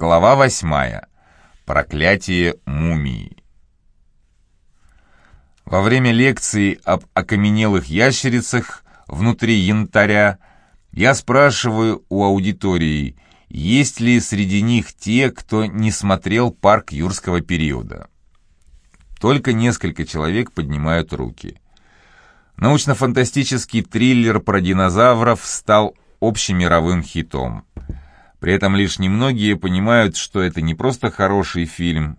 Глава восьмая. Проклятие мумии. Во время лекции об окаменелых ящерицах внутри янтаря я спрашиваю у аудитории, есть ли среди них те, кто не смотрел парк юрского периода. Только несколько человек поднимают руки. Научно-фантастический триллер про динозавров стал общемировым хитом. При этом лишь немногие понимают, что это не просто хороший фильм.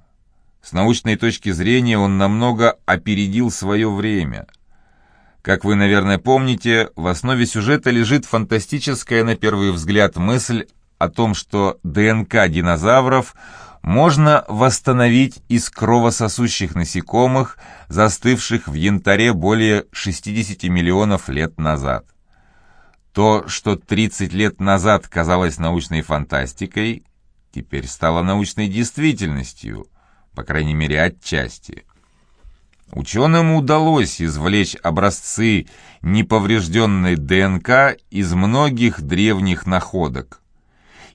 С научной точки зрения он намного опередил свое время. Как вы, наверное, помните, в основе сюжета лежит фантастическая на первый взгляд мысль о том, что ДНК динозавров можно восстановить из кровососущих насекомых, застывших в янтаре более 60 миллионов лет назад. То, что 30 лет назад казалось научной фантастикой, теперь стало научной действительностью, по крайней мере отчасти. Ученым удалось извлечь образцы неповрежденной ДНК из многих древних находок.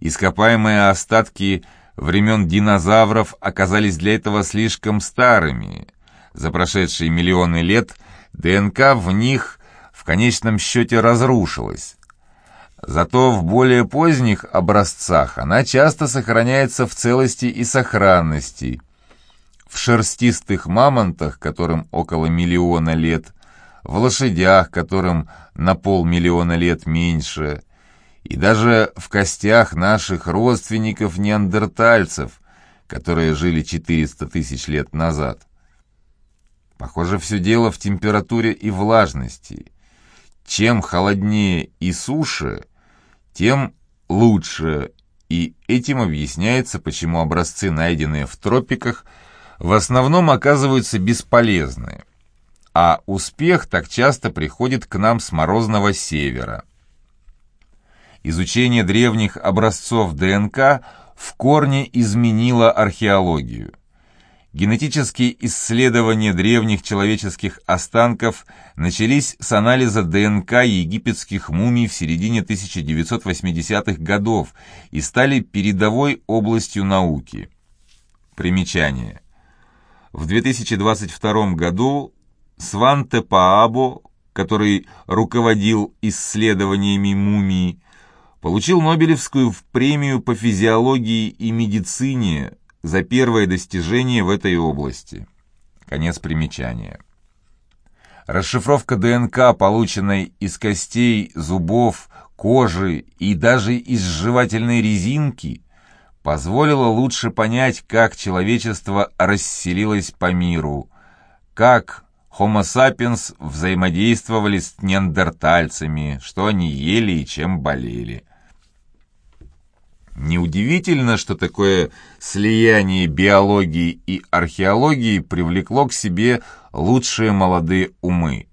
Ископаемые остатки времен динозавров оказались для этого слишком старыми. За прошедшие миллионы лет ДНК в них в конечном счете разрушилась. Зато в более поздних образцах она часто сохраняется в целости и сохранности. В шерстистых мамонтах, которым около миллиона лет, в лошадях, которым на полмиллиона лет меньше, и даже в костях наших родственников-неандертальцев, которые жили 400 тысяч лет назад. Похоже, все дело в температуре и влажности. Чем холоднее и суше, тем лучше, и этим объясняется, почему образцы, найденные в тропиках, в основном оказываются бесполезны, а успех так часто приходит к нам с морозного севера. Изучение древних образцов ДНК в корне изменило археологию – Генетические исследования древних человеческих останков начались с анализа ДНК египетских мумий в середине 1980-х годов и стали передовой областью науки. Примечание. В 2022 году Сванте Паабо, который руководил исследованиями мумии, получил Нобелевскую премию по физиологии и медицине за первое достижение в этой области. Конец примечания. Расшифровка ДНК, полученной из костей, зубов, кожи и даже из жевательной резинки, позволила лучше понять, как человечество расселилось по миру, как Homo sapiens взаимодействовали с неандертальцами, что они ели и чем болели – Неудивительно, что такое слияние биологии и археологии привлекло к себе лучшие молодые умы.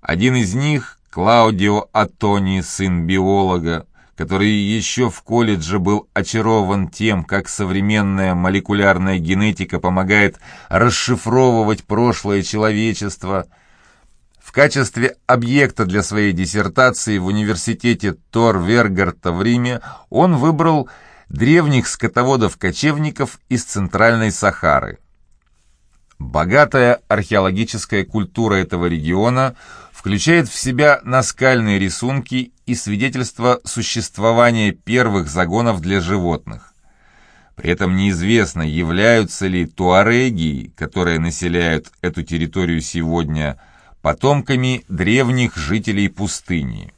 Один из них, Клаудио Атони, сын биолога, который еще в колледже был очарован тем, как современная молекулярная генетика помогает расшифровывать прошлое человечества – в качестве объекта для своей диссертации в университете Тор Вергарта в Риме он выбрал древних скотоводов-кочевников из Центральной Сахары. Богатая археологическая культура этого региона включает в себя наскальные рисунки и свидетельства существования первых загонов для животных. При этом неизвестно, являются ли туареги, которые населяют эту территорию сегодня, потомками древних жителей пустыни.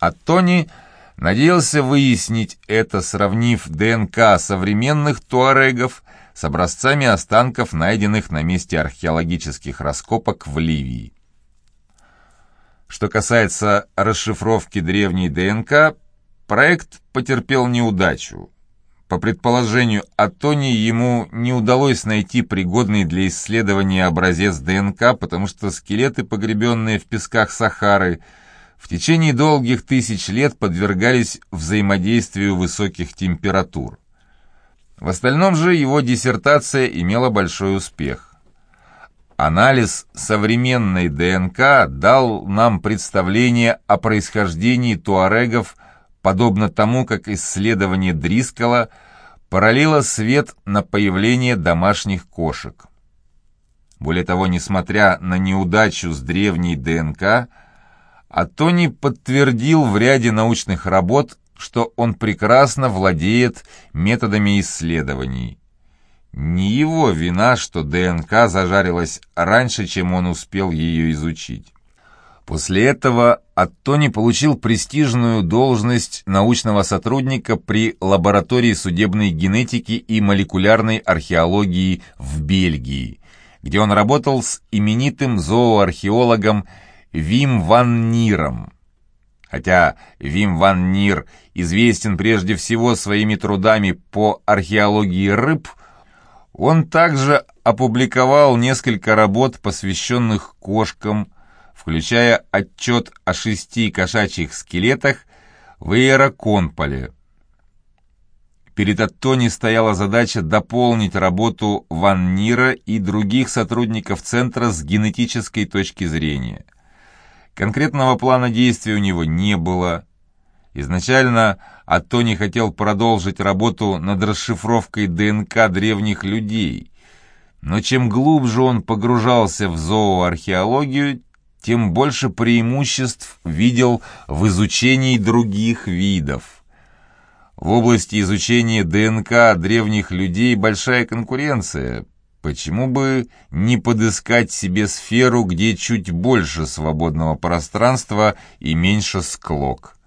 А Тони надеялся выяснить это, сравнив ДНК современных туарегов с образцами останков, найденных на месте археологических раскопок в Ливии. Что касается расшифровки древней ДНК, проект потерпел неудачу. По предположению Атони, ему не удалось найти пригодный для исследования образец ДНК, потому что скелеты, погребенные в песках Сахары, в течение долгих тысяч лет подвергались взаимодействию высоких температур. В остальном же его диссертация имела большой успех. Анализ современной ДНК дал нам представление о происхождении туарегов подобно тому, как исследование Дрискала пролило свет на появление домашних кошек. Более того, несмотря на неудачу с древней ДНК, Атони подтвердил в ряде научных работ, что он прекрасно владеет методами исследований. Не его вина, что ДНК зажарилась раньше, чем он успел ее изучить. После этого Аттони получил престижную должность научного сотрудника при лаборатории судебной генетики и молекулярной археологии в Бельгии, где он работал с именитым зооархеологом Вим ван Ниром. Хотя Вим ван Нир известен прежде всего своими трудами по археологии рыб, он также опубликовал несколько работ, посвященных кошкам, включая отчет о шести кошачьих скелетах в Иероконполе. Перед Аттони стояла задача дополнить работу Ван Нира и других сотрудников Центра с генетической точки зрения. Конкретного плана действий у него не было. Изначально Аттони хотел продолжить работу над расшифровкой ДНК древних людей, но чем глубже он погружался в зооархеологию, тем больше преимуществ видел в изучении других видов. В области изучения ДНК древних людей большая конкуренция. Почему бы не подыскать себе сферу, где чуть больше свободного пространства и меньше склок?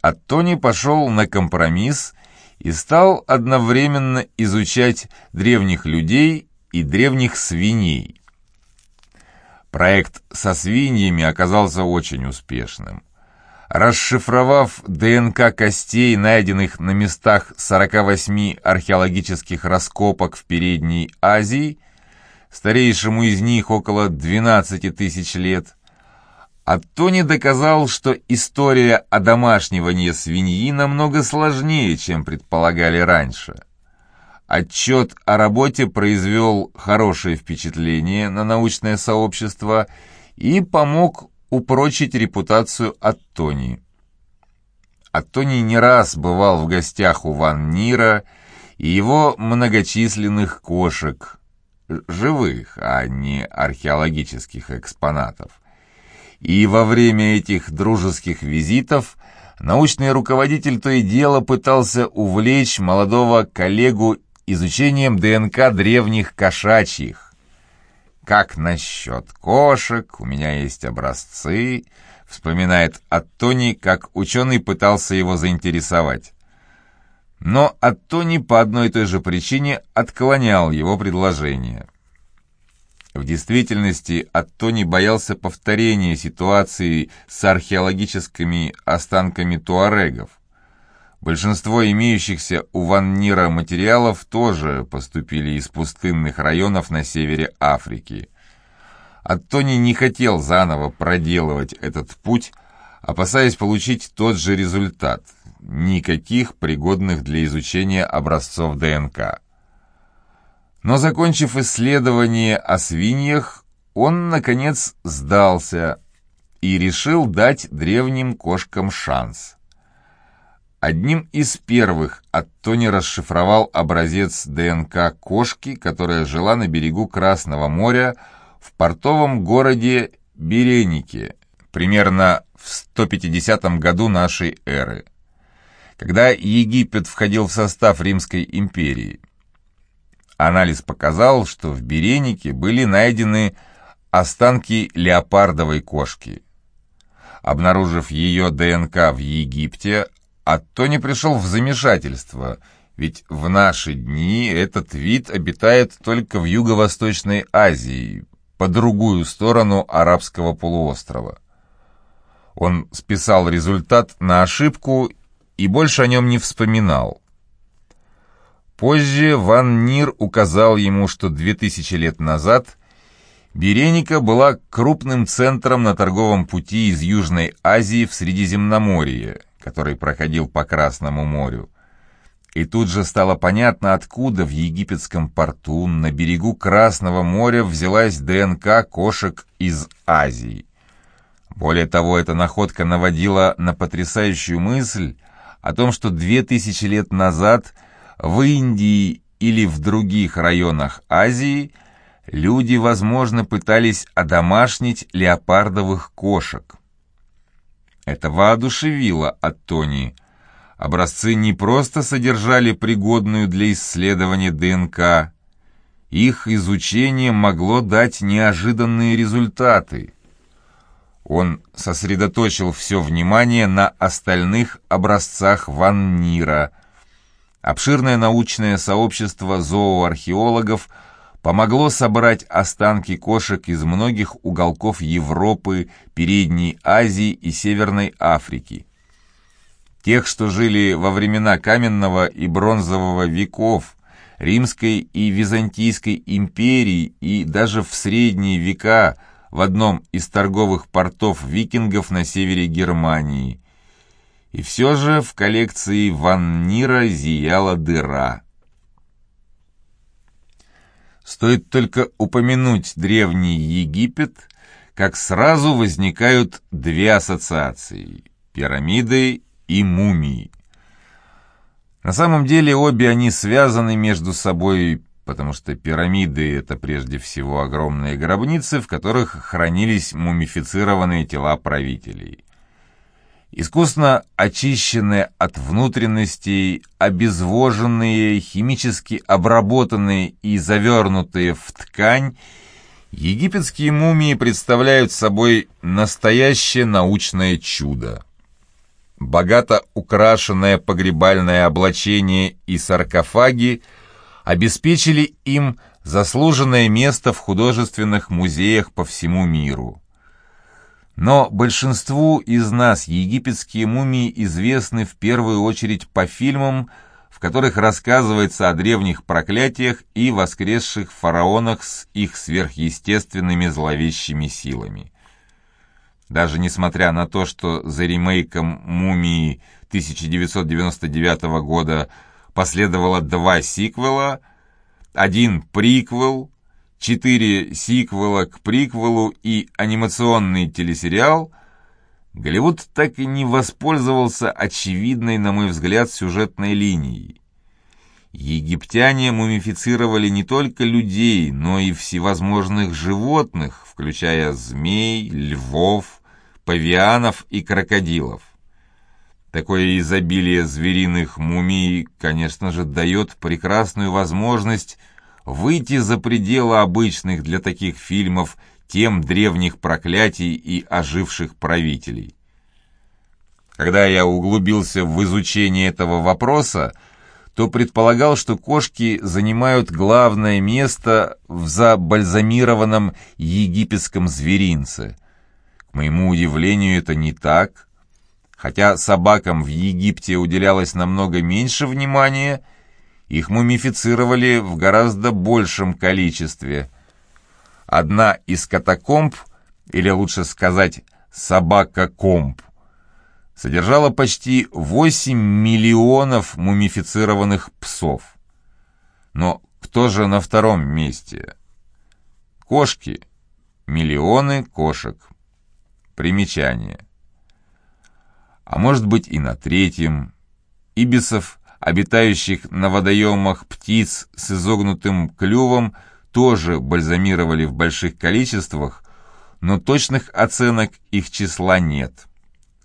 А Тони пошел на компромисс и стал одновременно изучать древних людей и древних свиней. Проект со свиньями оказался очень успешным. Расшифровав ДНК костей, найденных на местах 48 археологических раскопок в Передней Азии, старейшему из них около 12 тысяч лет, Аттони доказал, что история одомашнивания свиньи намного сложнее, чем предполагали раньше. Отчет о работе произвел хорошее впечатление на научное сообщество и помог упрочить репутацию Аттони. Аттони не раз бывал в гостях у Ван Нира и его многочисленных кошек, живых, а не археологических экспонатов. И во время этих дружеских визитов научный руководитель то и дело пытался увлечь молодого коллегу изучением ДНК древних кошачьих, «Как насчет кошек? У меня есть образцы», — вспоминает Аттони, как ученый пытался его заинтересовать. Но Аттони по одной и той же причине отклонял его предложение. В действительности Аттони боялся повторения ситуации с археологическими останками туарегов. Большинство имеющихся у Ваннира материалов тоже поступили из пустынных районов на севере Африки. Аттони не хотел заново проделывать этот путь, опасаясь получить тот же результат – никаких пригодных для изучения образцов ДНК. Но закончив исследование о свиньях, он, наконец, сдался и решил дать древним кошкам шанс – Одним из первых Аттони расшифровал образец ДНК кошки, которая жила на берегу Красного моря в портовом городе Беренике, примерно в 150 году нашей эры, когда Египет входил в состав Римской империи. Анализ показал, что в Беренике были найдены останки леопардовой кошки. Обнаружив ее ДНК в Египте, а Тони пришел в замешательство, ведь в наши дни этот вид обитает только в Юго-Восточной Азии, по другую сторону арабского полуострова. Он списал результат на ошибку и больше о нем не вспоминал. Позже Ван Нир указал ему, что 2000 лет назад Береника была крупным центром на торговом пути из Южной Азии в Средиземноморье, который проходил по Красному морю. И тут же стало понятно, откуда в египетском порту на берегу Красного моря взялась ДНК кошек из Азии. Более того, эта находка наводила на потрясающую мысль о том, что две тысячи лет назад в Индии или в других районах Азии люди, возможно, пытались одомашнить леопардовых кошек. Это воодушевило Аттони. Образцы не просто содержали пригодную для исследования ДНК, их изучение могло дать неожиданные результаты. Он сосредоточил все внимание на остальных образцах Ван Нира. Обширное научное сообщество зооархеологов помогло собрать останки кошек из многих уголков Европы, Передней Азии и Северной Африки. Тех, что жили во времена каменного и бронзового веков, Римской и Византийской империи и даже в средние века – в одном из торговых портов викингов на севере Германии. И все же в коллекции Ван Нира зияла дыра. Стоит только упомянуть Древний Египет, как сразу возникают две ассоциации – пирамиды и мумии. На самом деле обе они связаны между собой потому что пирамиды — это прежде всего огромные гробницы, в которых хранились мумифицированные тела правителей. Искусно очищенные от внутренностей, обезвоженные, химически обработанные и завернутые в ткань, египетские мумии представляют собой настоящее научное чудо. Богато украшенное погребальное облачение и саркофаги — обеспечили им заслуженное место в художественных музеях по всему миру. Но большинству из нас египетские мумии известны в первую очередь по фильмам, в которых рассказывается о древних проклятиях и воскресших фараонах с их сверхъестественными зловещими силами. Даже несмотря на то, что за ремейком «Мумии» 1999 года Последовало два сиквела, один приквел, четыре сиквела к приквелу и анимационный телесериал, Голливуд так и не воспользовался очевидной, на мой взгляд, сюжетной линией. Египтяне мумифицировали не только людей, но и всевозможных животных, включая змей, львов, павианов и крокодилов. Такое изобилие звериных мумий, конечно же, дает прекрасную возможность выйти за пределы обычных для таких фильмов тем древних проклятий и оживших правителей. Когда я углубился в изучение этого вопроса, то предполагал, что кошки занимают главное место в забальзамированном египетском зверинце. К моему удивлению, это не так, Хотя собакам в Египте уделялось намного меньше внимания, их мумифицировали в гораздо большем количестве. Одна из катакомб, или лучше сказать собака-комб, содержала почти 8 миллионов мумифицированных псов. Но кто же на втором месте? Кошки. Миллионы кошек. Примечание а может быть и на третьем. Ибисов, обитающих на водоемах птиц с изогнутым клювом, тоже бальзамировали в больших количествах, но точных оценок их числа нет.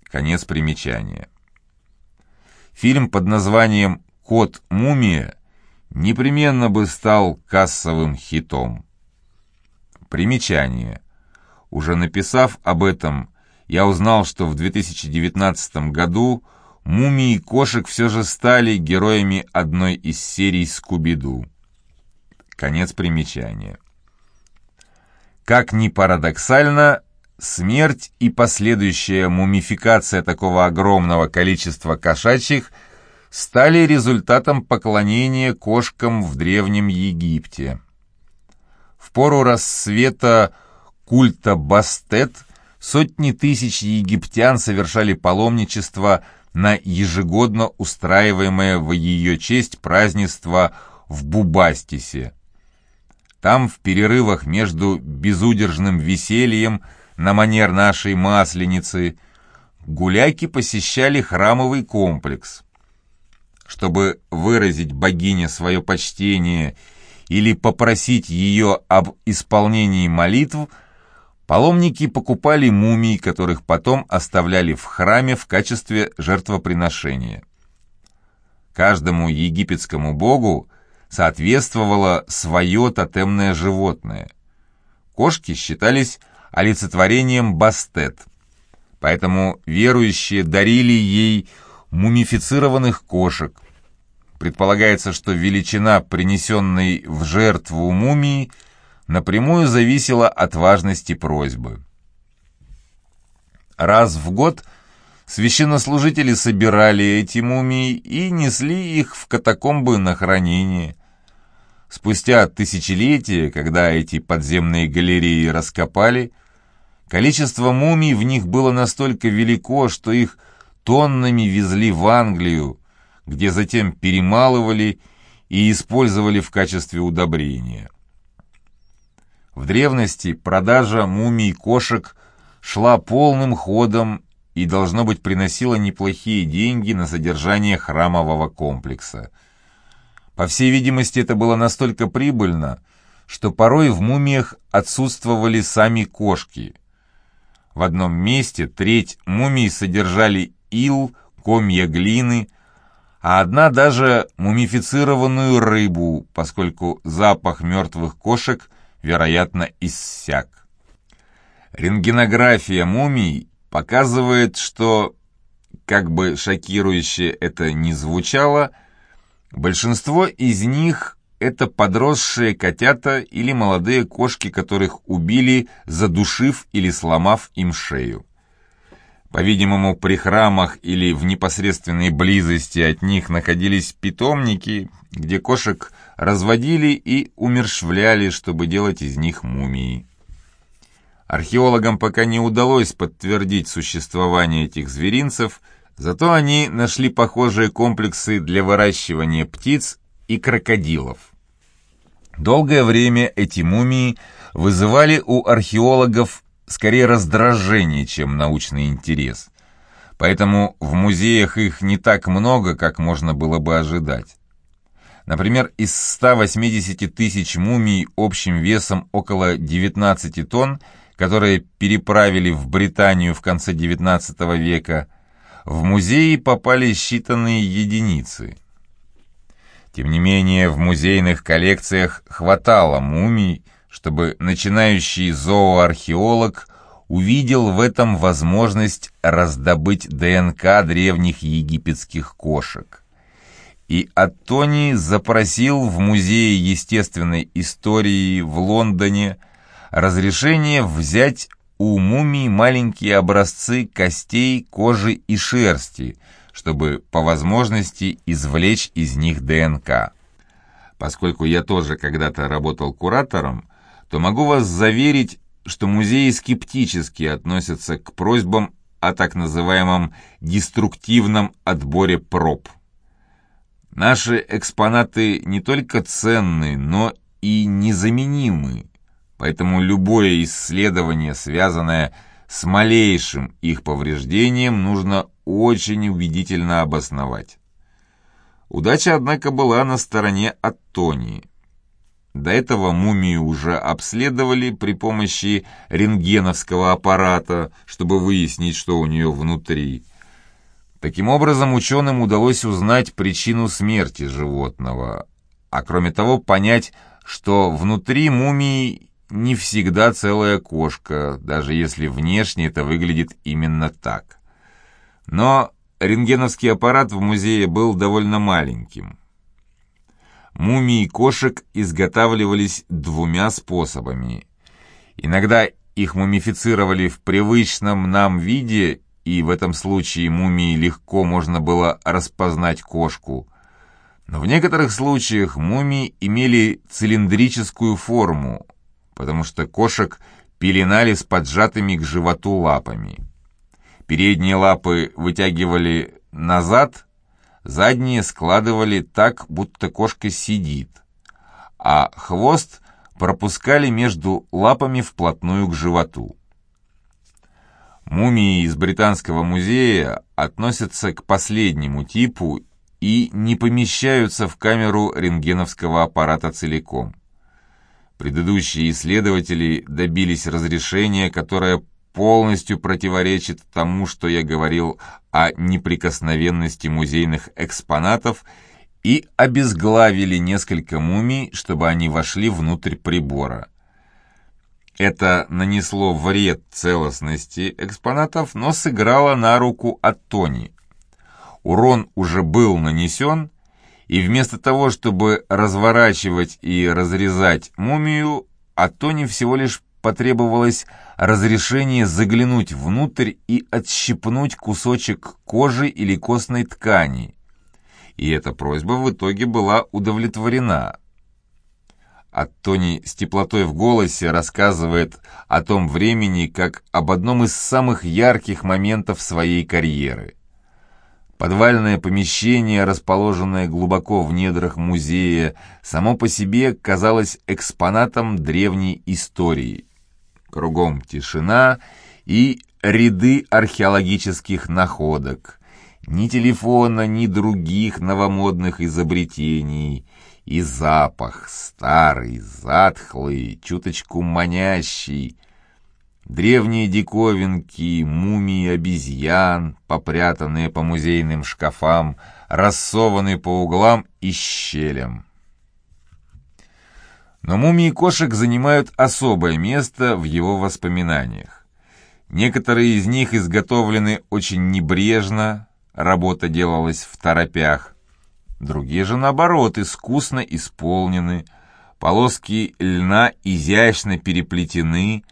Конец примечания. Фильм под названием «Кот-мумия» непременно бы стал кассовым хитом. Примечание. Уже написав об этом, я узнал, что в 2019 году мумии кошек все же стали героями одной из серий «Скуби-Ду». Конец примечания. Как ни парадоксально, смерть и последующая мумификация такого огромного количества кошачьих стали результатом поклонения кошкам в Древнем Египте. В пору рассвета культа Бастет – Сотни тысяч египтян совершали паломничество на ежегодно устраиваемое в ее честь празднество в Бубастисе. Там, в перерывах между безудержным весельем, на манер нашей масленицы, гуляки посещали храмовый комплекс. Чтобы выразить богине свое почтение или попросить ее об исполнении молитв, паломники покупали мумии, которых потом оставляли в храме в качестве жертвоприношения. Каждому египетскому богу соответствовало свое тотемное животное. Кошки считались олицетворением Бастет, поэтому верующие дарили ей мумифицированных кошек. Предполагается, что величина, принесенной в жертву мумии, напрямую зависела от важности просьбы. Раз в год – Священнослужители собирали эти мумии и несли их в катакомбы на хранение. Спустя тысячелетия, когда эти подземные галереи раскопали, количество мумий в них было настолько велико, что их тоннами везли в Англию, где затем перемалывали и использовали в качестве удобрения. В древности продажа мумий кошек шла полным ходом и, должно быть, приносила неплохие деньги на содержание храмового комплекса. По всей видимости, это было настолько прибыльно, что порой в мумиях отсутствовали сами кошки. В одном месте треть мумий содержали ил, комья глины, а одна даже мумифицированную рыбу, поскольку запах мертвых кошек, вероятно, иссяк. Рентгенография мумий показывает, что, как бы шокирующе это ни звучало, большинство из них – это подросшие котята или молодые кошки, которых убили, задушив или сломав им шею. По-видимому, при храмах или в непосредственной близости от них находились питомники, где кошек разводили и умершвляли, чтобы делать из них мумии. Археологам пока не удалось подтвердить существование этих зверинцев, зато они нашли похожие комплексы для выращивания птиц и крокодилов. Долгое время эти мумии вызывали у археологов скорее раздражение, чем научный интерес. Поэтому в музеях их не так много, как можно было бы ожидать. Например, из 180 тысяч мумий общим весом около 19 тонн которые переправили в Британию в конце XIX века, в музеи попали считанные единицы. Тем не менее, в музейных коллекциях хватало мумий, чтобы начинающий зооархеолог увидел в этом возможность раздобыть ДНК древних египетских кошек. И Аттони запросил в Музее естественной истории в Лондоне – разрешение взять у мумий маленькие образцы костей, кожи и шерсти, чтобы по возможности извлечь из них ДНК. Поскольку я тоже когда-то работал куратором, то могу вас заверить, что музеи скептически относятся к просьбам о так называемом деструктивном отборе проб. Наши экспонаты не только ценны, но и незаменимы, Поэтому любое исследование, связанное с малейшим их повреждением, нужно очень убедительно обосновать. Удача, однако, была на стороне Аттонии. До этого мумию уже обследовали при помощи рентгеновского аппарата, чтобы выяснить, что у нее внутри. Таким образом, ученым удалось узнать причину смерти животного, а кроме того понять, что внутри мумии не всегда целая кошка, даже если внешне это выглядит именно так. Но рентгеновский аппарат в музее был довольно маленьким. Мумии кошек изготавливались двумя способами. Иногда их мумифицировали в привычном нам виде, и в этом случае мумии легко можно было распознать кошку. Но в некоторых случаях мумии имели цилиндрическую форму, потому что кошек пеленали с поджатыми к животу лапами. Передние лапы вытягивали назад, задние складывали так, будто кошка сидит, а хвост пропускали между лапами вплотную к животу. Мумии из Британского музея относятся к последнему типу и не помещаются в камеру рентгеновского аппарата целиком. Предыдущие исследователи добились разрешения, которое полностью противоречит тому, что я говорил о неприкосновенности музейных экспонатов и обезглавили несколько мумий, чтобы они вошли внутрь прибора. Это нанесло вред целостности экспонатов, но сыграло на руку Аттони. Урон уже был нанесен, и вместо того, чтобы разворачивать и разрезать мумию, Аттони всего лишь потребовалось разрешение заглянуть внутрь и отщипнуть кусочек кожи или костной ткани. И эта просьба в итоге была удовлетворена. А Тони с теплотой в голосе рассказывает о том времени как об одном из самых ярких моментов своей карьеры. Подвальное помещение, расположенное глубоко в недрах музея, само по себе казалось экспонатом древней истории. Кругом тишина и ряды археологических находок. Ни телефона, ни других новомодных изобретений — и запах старый, затхлый, чуточку манящий. Древние диковинки, мумии обезьян, попрятанные по музейным шкафам, рассованные по углам и щелям. Но мумии кошек занимают особое место в его воспоминаниях. Некоторые из них изготовлены очень небрежно, работа делалась в торопях. Другие же, наоборот, искусно исполнены, полоски льна изящно переплетены,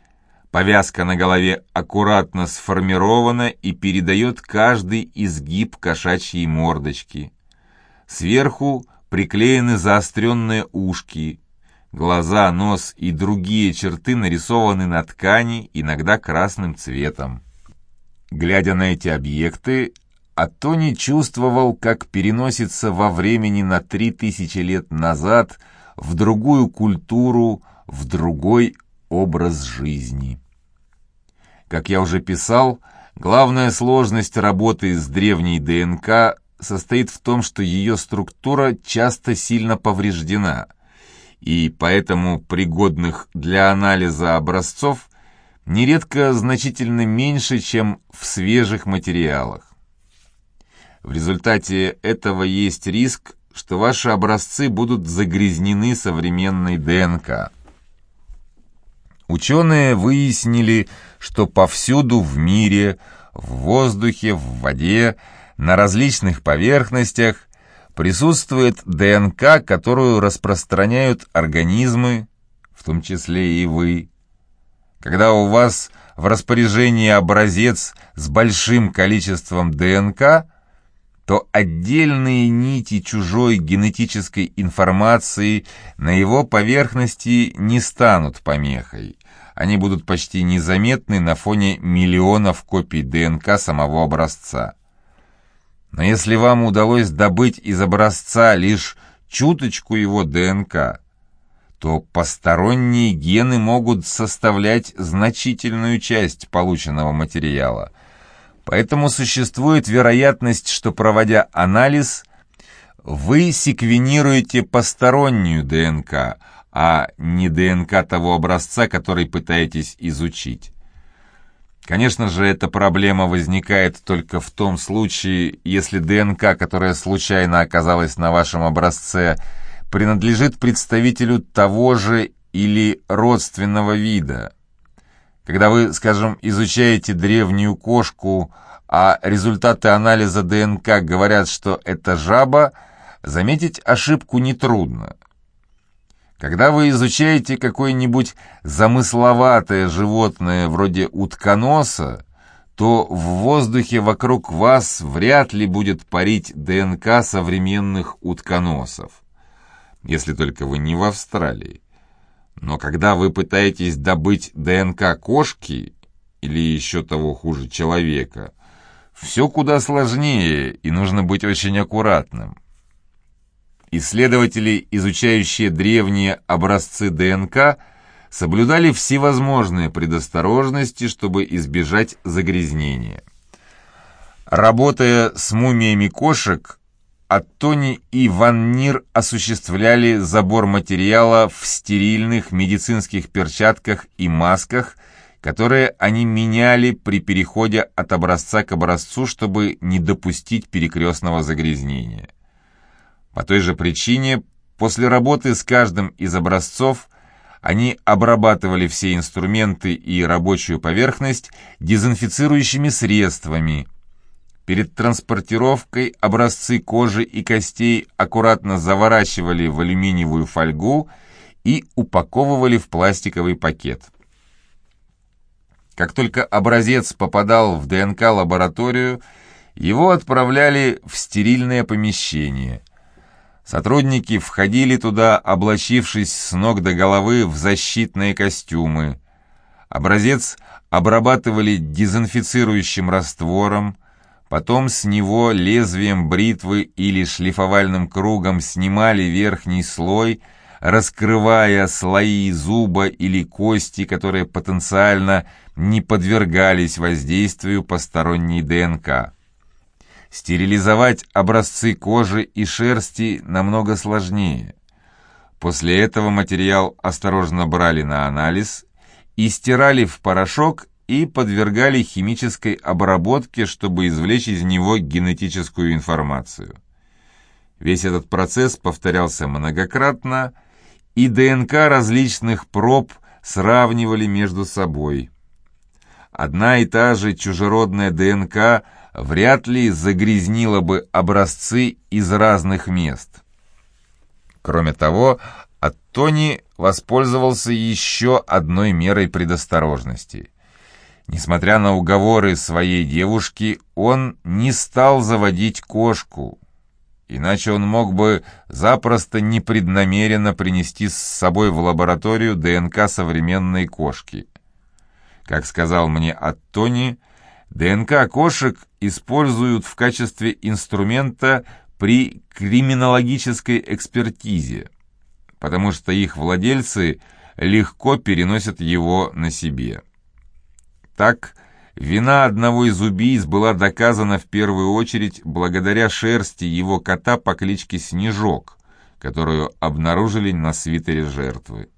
повязка на голове аккуратно сформирована и передает каждый изгиб кошачьей мордочки. Сверху приклеены заостренные ушки, глаза, нос и другие черты нарисованы на ткани, иногда красным цветом. Глядя на эти объекты, а Тони чувствовал, как переносится во времени на три тысячи лет назад в другую культуру, в другой образ жизни. Как я уже писал, главная сложность работы с древней ДНК состоит в том, что ее структура часто сильно повреждена, и поэтому пригодных для анализа образцов нередко значительно меньше, чем в свежих материалах. В результате этого есть риск, что ваши образцы будут загрязнены современной ДНК. Ученые выяснили, что повсюду в мире, в воздухе, в воде, на различных поверхностях присутствует ДНК, которую распространяют организмы, в том числе и вы. Когда у вас в распоряжении образец с большим количеством ДНК – то отдельные нити чужой генетической информации на его поверхности не станут помехой. Они будут почти незаметны на фоне миллионов копий ДНК самого образца. Но если вам удалось добыть из образца лишь чуточку его ДНК, то посторонние гены могут составлять значительную часть полученного материала – Поэтому существует вероятность, что проводя анализ, вы секвенируете постороннюю ДНК, а не ДНК того образца, который пытаетесь изучить. Конечно же, эта проблема возникает только в том случае, если ДНК, которая случайно оказалась на вашем образце, принадлежит представителю того же или родственного вида. Когда вы, скажем, изучаете древнюю кошку, а результаты анализа ДНК говорят, что это жаба, заметить ошибку нетрудно. Когда вы изучаете какое-нибудь замысловатое животное вроде утконоса, то в воздухе вокруг вас вряд ли будет парить ДНК современных утконосов, если только вы не в Австралии. Но когда вы пытаетесь добыть ДНК кошки, или еще того хуже человека, все куда сложнее и нужно быть очень аккуратным. Исследователи, изучающие древние образцы ДНК, соблюдали всевозможные предосторожности, чтобы избежать загрязнения. Работая с мумиями кошек, Аттони и Ван Нир осуществляли забор материала в стерильных медицинских перчатках и масках, которые они меняли при переходе от образца к образцу, чтобы не допустить перекрестного загрязнения. По той же причине, после работы с каждым из образцов, они обрабатывали все инструменты и рабочую поверхность дезинфицирующими средствами – Перед транспортировкой образцы кожи и костей аккуратно заворачивали в алюминиевую фольгу и упаковывали в пластиковый пакет. Как только образец попадал в ДНК-лабораторию, его отправляли в стерильное помещение. Сотрудники входили туда, облачившись с ног до головы в защитные костюмы. Образец обрабатывали дезинфицирующим раствором, Потом с него лезвием бритвы или шлифовальным кругом снимали верхний слой, раскрывая слои зуба или кости, которые потенциально не подвергались воздействию посторонней ДНК. Стерилизовать образцы кожи и шерсти намного сложнее. После этого материал осторожно брали на анализ и стирали в порошок и подвергали химической обработке, чтобы извлечь из него генетическую информацию. Весь этот процесс повторялся многократно, и ДНК различных проб сравнивали между собой. Одна и та же чужеродная ДНК вряд ли загрязнила бы образцы из разных мест. Кроме того, Аттони воспользовался еще одной мерой предосторожности – Несмотря на уговоры своей девушки, он не стал заводить кошку, иначе он мог бы запросто непреднамеренно принести с собой в лабораторию ДНК современной кошки. Как сказал мне Аттони, ДНК кошек используют в качестве инструмента при криминологической экспертизе, потому что их владельцы легко переносят его на себе. Так, вина одного из убийц была доказана в первую очередь благодаря шерсти его кота по кличке Снежок, которую обнаружили на свитере жертвы.